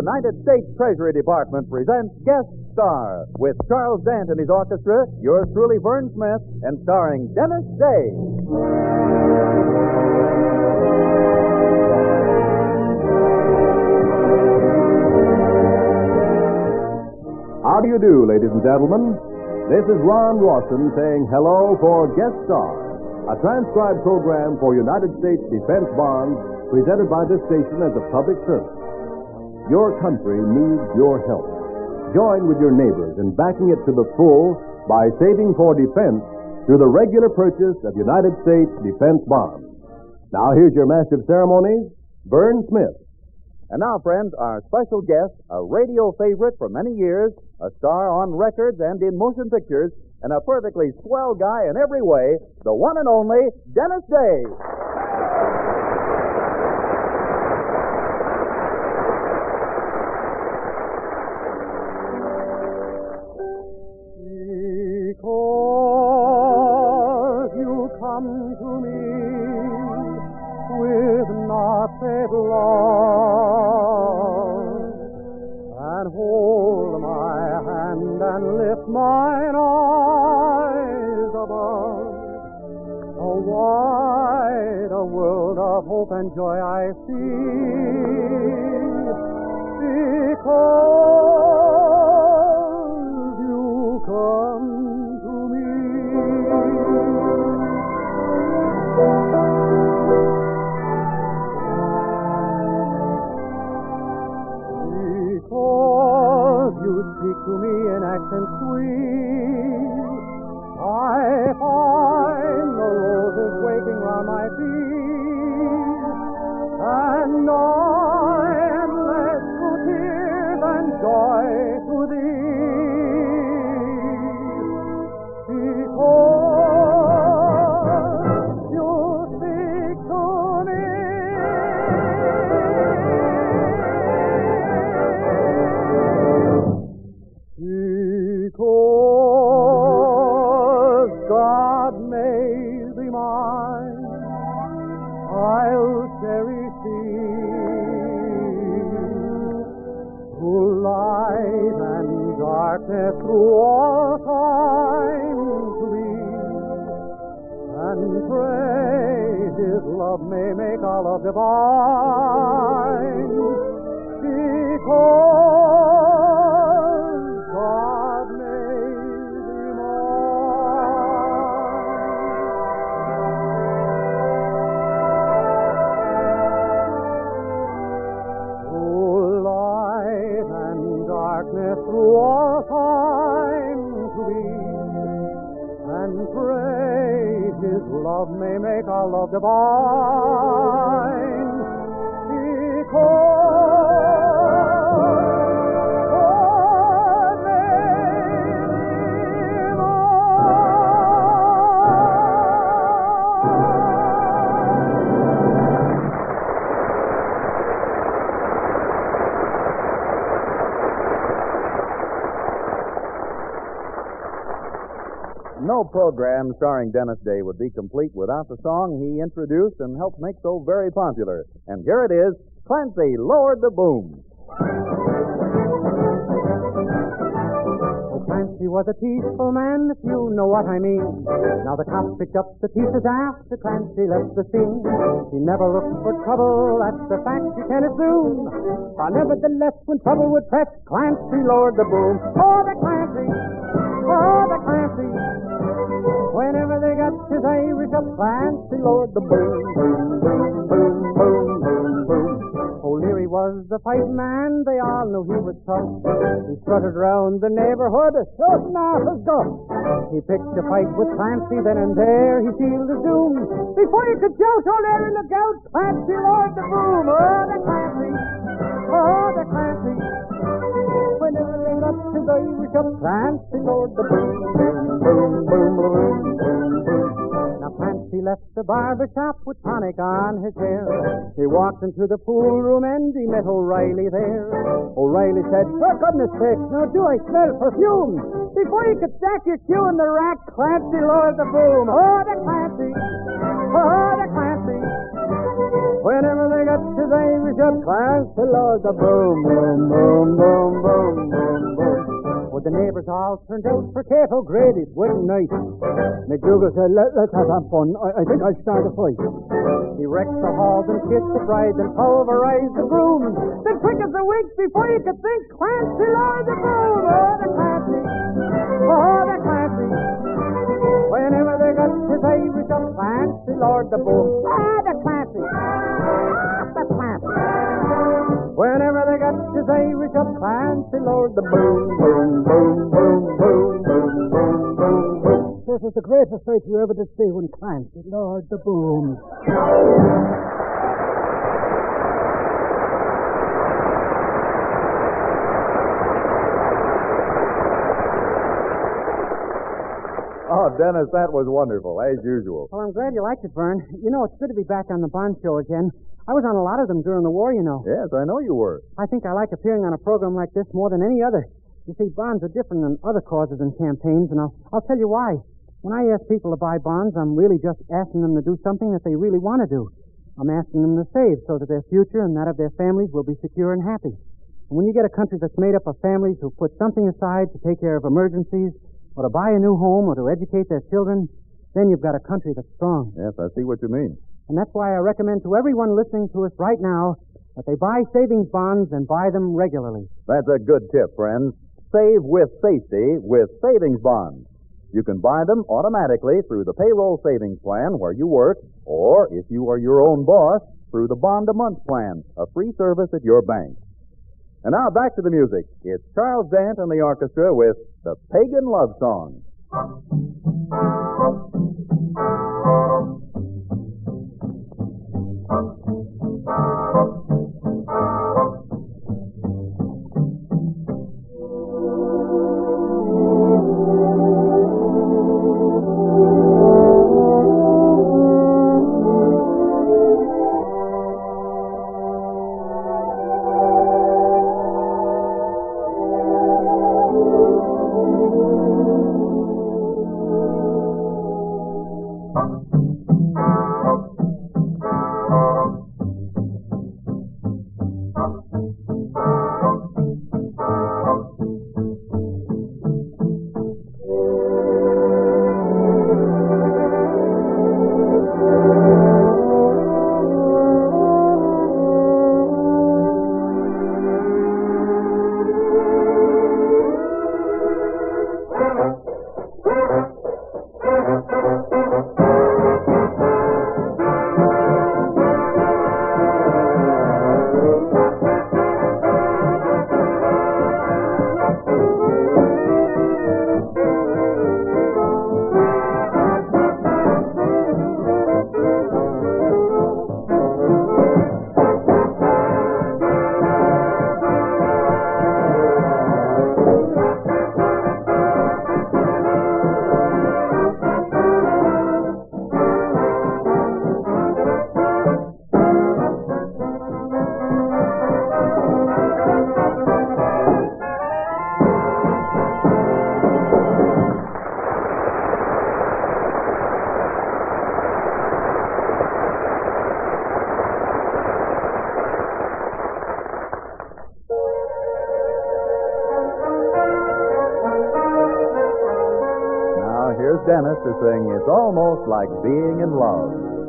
United States Treasury Department presents Guest Star with Charles Dant and his orchestra, yours truly, Vern Smith, and starring Dennis Day. How do you do, ladies and gentlemen? This is Ron Rawson saying hello for Guest Star, a transcribed program for United States defense bonds presented by this station as a public service. Your country needs your help. Join with your neighbors in backing it to the full by saving for defense through the regular purchase of United States defense bonds. Now here's your master of ceremonies, Vern Smith. And now, friends, our special guest, a radio favorite for many years, a star on records and in motion pictures, and a perfectly swell guy in every way, the one and only Dennis Day. And hold my hand and lift mine eyes above. A wide a world of hope and joy I see because you come in His love may make our love divine. Because love may make our love divine. Program starring Dennis Day would be complete without the song he introduced and helped make so very popular. And here it is Clancy lowered the boom. Oh, Clancy was a peaceful man, if you know what I mean. Now the cops picked up the pieces after Clancy left the scene. He never looked for trouble, that's the fact you can assume. But nevertheless, when trouble would press, Clancy lowered the boom. Oh, the Clancy! Oh, Up, Clancy lowered the boom, oh, boom, boom, boom, boom, boom, boom. O'Leary was the fight man, they all knew he was tough. He strutted around the neighborhood, shouting off his guff. He picked a fight with Clancy, then and there he sealed his doom. Before you could jolt O'Leary look out, Clancy lowered the boom. Oh, the Clancy! Oh, the Clancy! Whenever they got his Irish up, Clancy lowered the boom, boom, boom, boom, boom, boom, boom. Clancy left the barber shop with tonic on his hair. He walked into the pool room and he met O'Reilly there. O'Reilly said, For goodness sake, now do I smell perfume? Before you could stack your cue in the rack, Clancy lowered the boom. Oh, the Clancy! Oh, the Clancy! Whenever they got his Irish up Clancy, Lord, the boom, boom, boom, boom. Neighbors all turned out for careful Grady's wedding night. McDougal said, Let, let's have some fun. I, I think I'll start a fight. He wrecked the halls and kissed the bride and pulverized the groom. Then quick as a wink before you could think, Clancy, Lord, the boom. Oh, the Clancy. Oh, the Clancy. Whenever they got his Irish up, Clancy, Lord, the boom. Ah, the Clancy. They got his Irish up, Clancy, Lord, the boom, boom, boom, boom, boom, boom, boom, boom, boom. This is the greatest sight you ever did see when Clancy, Lord, the boom. Oh, Dennis, that was wonderful, as usual. Well, I'm glad you liked it, Vern. You know, it's good to be back on the Bond show again. I was on a lot of them during the war, you know. Yes, I know you were. I think I like appearing on a program like this more than any other. You see, bonds are different than other causes and campaigns, and I'll, I'll tell you why. When I ask people to buy bonds, I'm really just asking them to do something that they really want to do. I'm asking them to save so that their future and that of their families will be secure and happy. And when you get a country that's made up of families who put something aside to take care of emergencies, or to buy a new home, or to educate their children, then you've got a country that's strong. Yes, I see what you mean. And that's why I recommend to everyone listening to us right now that they buy savings bonds and buy them regularly. That's a good tip, friends. Save with safety with savings bonds. You can buy them automatically through the payroll savings plan where you work, or if you are your own boss, through the bond a month plan, a free service at your bank. And now back to the music. It's Charles Dant and the orchestra with the Pagan Love Song. Here's Dennis to sing It's Almost Like Being in Love.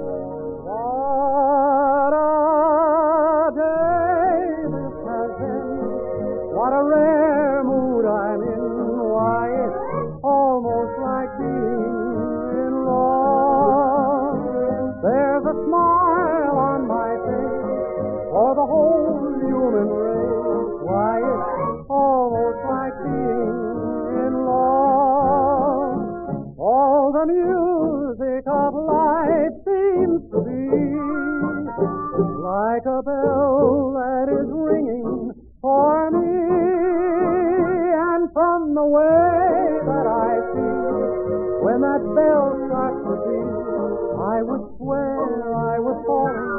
Bell that is ringing for me. And from the way that I feel when that bell starts to peal, I would swear I was falling.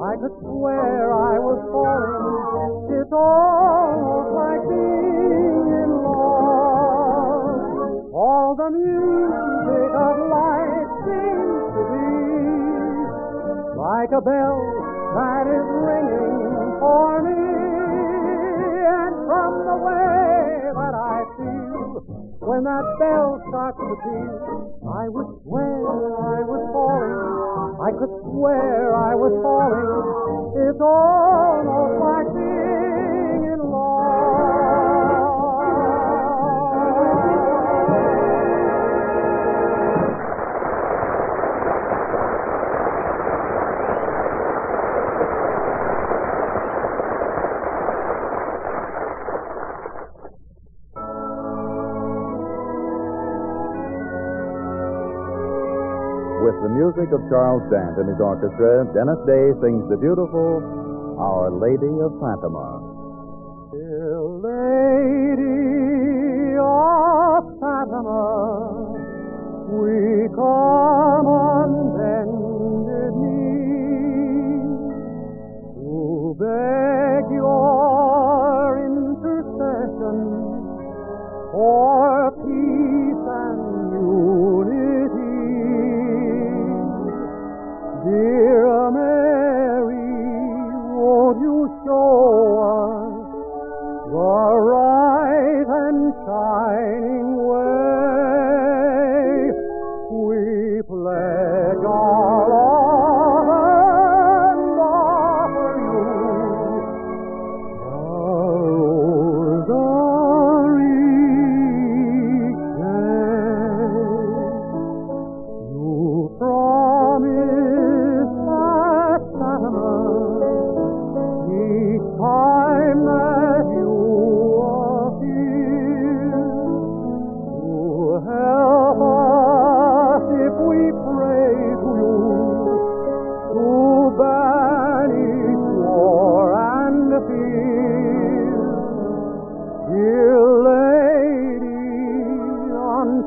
I could swear I was falling. It's almost like being in love. All the music of life seems to be like a bell that is ringing for me. And from the way that I feel when that bell starts to peal, I would swear I was falling. I could swear I was falling. It's almost music of Charles Dant and his orchestra, Dennis Day sings the beautiful Our Lady of Fatima. Dear Lady of Fatima, we come on bended knee to beg your intercession for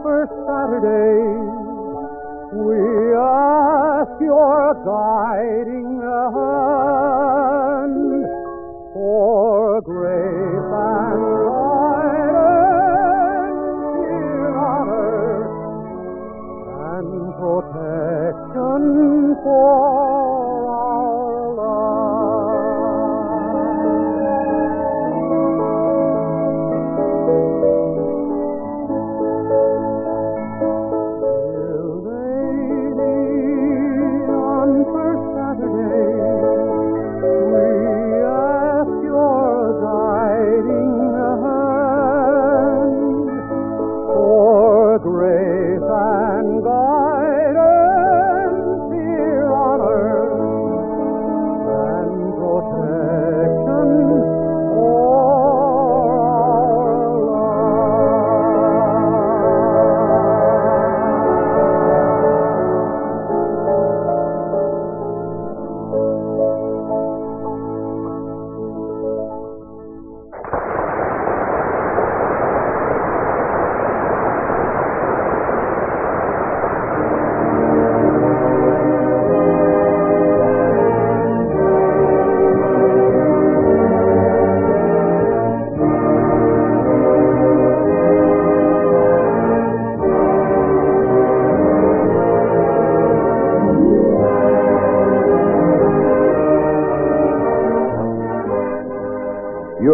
first Saturday, we ask your guiding hand for grace and guidance on earth and protection for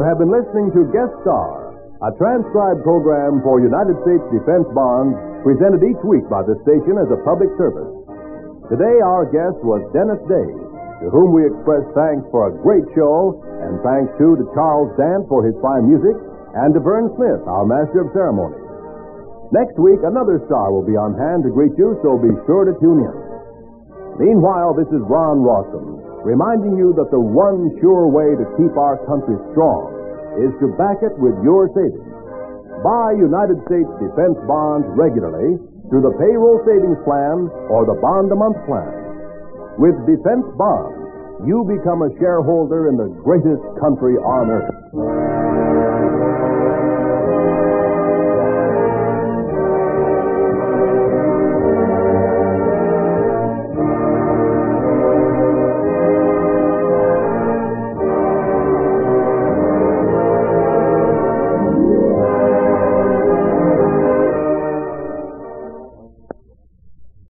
have been listening to Guest Star, a transcribed program for United States Defense Bonds presented each week by the station as a public service. Today, our guest was Dennis Day, to whom we express thanks for a great show, and thanks too to Charles Dant for his fine music, and to Vern Smith, our master of ceremonies. Next week, another star will be on hand to greet you, so be sure to tune in. Meanwhile, this is Ron Rawson, reminding you that the one sure way to keep our country strong is to back it with your savings. Buy United States defense bonds regularly through the payroll savings plan or the bond a month plan. With defense bonds, you become a shareholder in the greatest country on earth.